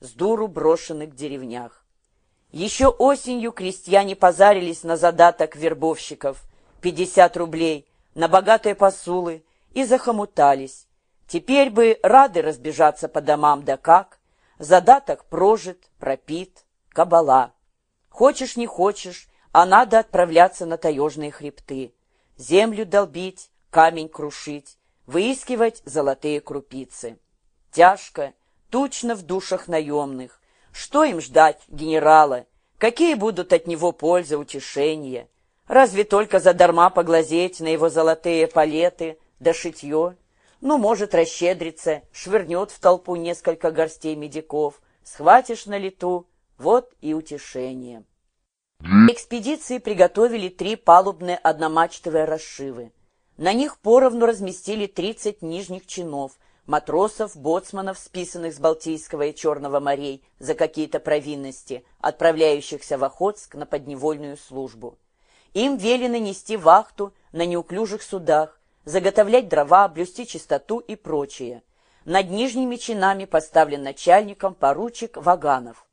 с дуру брошенных деревнях. Еще осенью крестьяне позарились на задаток вербовщиков – 50 рублей, на богатые посулы и захомутались. Теперь бы рады разбежаться по домам, да как. Задаток прожит, пропит, кабала. Хочешь, не хочешь, а надо отправляться на таежные хребты. Землю долбить, камень крушить, выискивать золотые крупицы. Тяжко, тучно в душах наемных. Что им ждать генерала? Какие будут от него пользы, утешения? Разве только задарма поглазеть на его золотые палеты да шитье? Ну, может, расщедриться, швырнет в толпу несколько горстей медиков. Схватишь на лету, вот и утешение. Экспедиции приготовили три палубные одномачтовые расшивы. На них поровну разместили 30 нижних чинов, матросов, боцманов, списанных с Балтийского и Черного морей за какие-то провинности, отправляющихся в Охотск на подневольную службу. Им велено нести вахту на неуклюжих судах, заготовлять дрова, блюсти чистоту и прочее. Над нижними чинами поставлен начальником поручик Ваганов.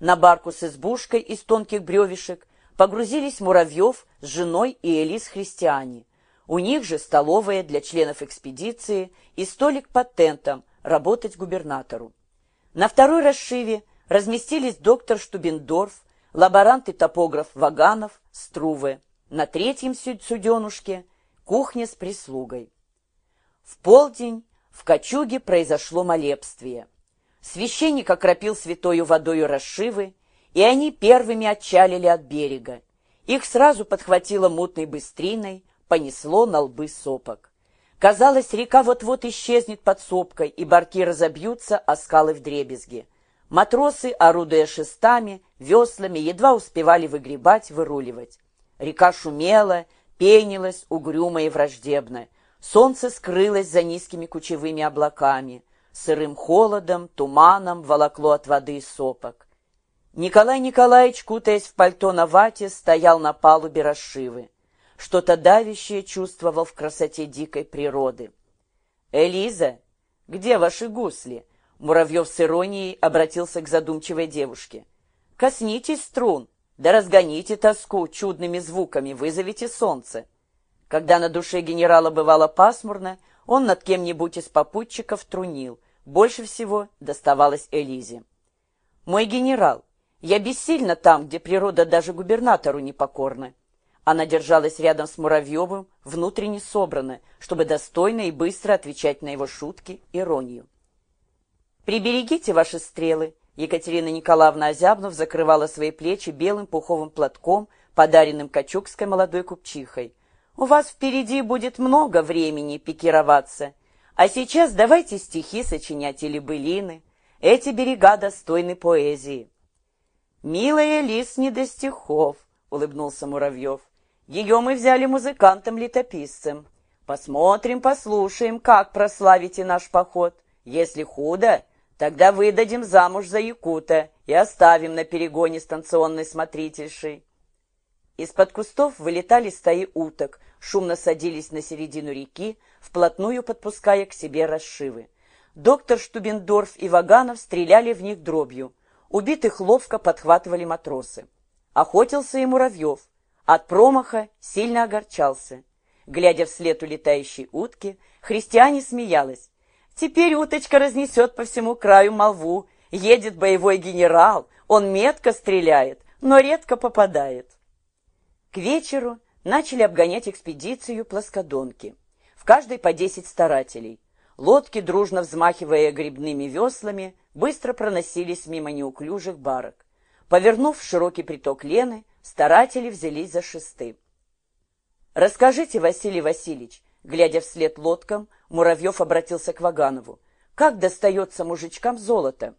На барку с избушкой из тонких бревешек погрузились Муравьев с женой и Элис Христиане. У них же столовая для членов экспедиции и столик под тентом работать губернатору. На второй расшиве разместились доктор Штубендорф, лаборант и топограф Ваганов, Струве. На третьем суденушке кухня с прислугой. В полдень в Кочуге произошло молебствие. Священник окропил святою водою расшивы, и они первыми отчалили от берега. Их сразу подхватило мутной быстриной, понесло на лбы сопок. Казалось, река вот-вот исчезнет под сопкой, и барки разобьются, а скалы вдребезги. Матросы, орудуя шестами, веслами, едва успевали выгребать, выруливать. Река шумела, пенилась, угрюмо и враждебно. Солнце скрылось за низкими кучевыми облаками сырым холодом, туманом волокло от воды сопок. Николай Николаевич, кутаясь в пальто на вате, стоял на палубе расшивы. Что-то давящее чувствовал в красоте дикой природы. «Элиза, где ваши гусли?» Муравьев с иронией обратился к задумчивой девушке. «Коснитесь струн, да разгоните тоску чудными звуками, вызовите солнце». Когда на душе генерала бывало пасмурно, он над кем-нибудь из попутчиков трунил. Больше всего доставалось Элизе. «Мой генерал, я бессильна там, где природа даже губернатору не покорна». Она держалась рядом с Муравьевым, внутренне собрана, чтобы достойно и быстро отвечать на его шутки, иронию. «Приберегите ваши стрелы», Екатерина Николаевна Озябнов закрывала свои плечи белым пуховым платком, подаренным качукской молодой купчихой. У вас впереди будет много времени пикироваться. А сейчас давайте стихи сочинять или былины. Эти берега достойны поэзии. «Милая лис не до стихов», — улыбнулся Муравьев. «Ее мы взяли музыкантом-летописцем. Посмотрим, послушаем, как прославите наш поход. Если худо, тогда выдадим замуж за Якута и оставим на перегоне станционной смотрительшей». Из-под кустов вылетали стаи уток, шумно садились на середину реки, вплотную подпуская к себе расшивы. Доктор Штубендорф и Ваганов стреляли в них дробью. Убитых ловко подхватывали матросы. Охотился и Муравьев. От промаха сильно огорчался. Глядя вслед улетающей утки, христиане смеялась. «Теперь уточка разнесет по всему краю молву. Едет боевой генерал, он метко стреляет, но редко попадает». К вечеру начали обгонять экспедицию плоскодонки. В каждой по десять старателей. Лодки, дружно взмахивая грибными веслами, быстро проносились мимо неуклюжих барок. Повернув в широкий приток Лены, старатели взялись за шесты. «Расскажите, Василий Васильевич», глядя вслед лодкам, Муравьев обратился к Ваганову, «как достается мужичкам золото?»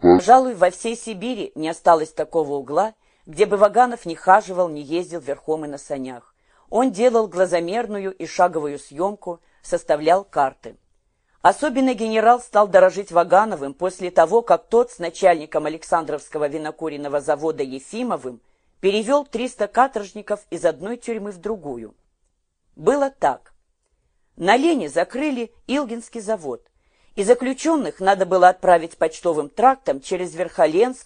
Пожалуй, во всей Сибири не осталось такого угла, где бы Ваганов не хаживал, не ездил верхом и на санях. Он делал глазомерную и шаговую съемку, составлял карты. Особенно генерал стал дорожить Вагановым после того, как тот с начальником Александровского винокуренного завода Ефимовым перевел 300 каторжников из одной тюрьмы в другую. Было так. На Лене закрыли Илгинский завод, и заключенных надо было отправить почтовым трактом через Верхоленск,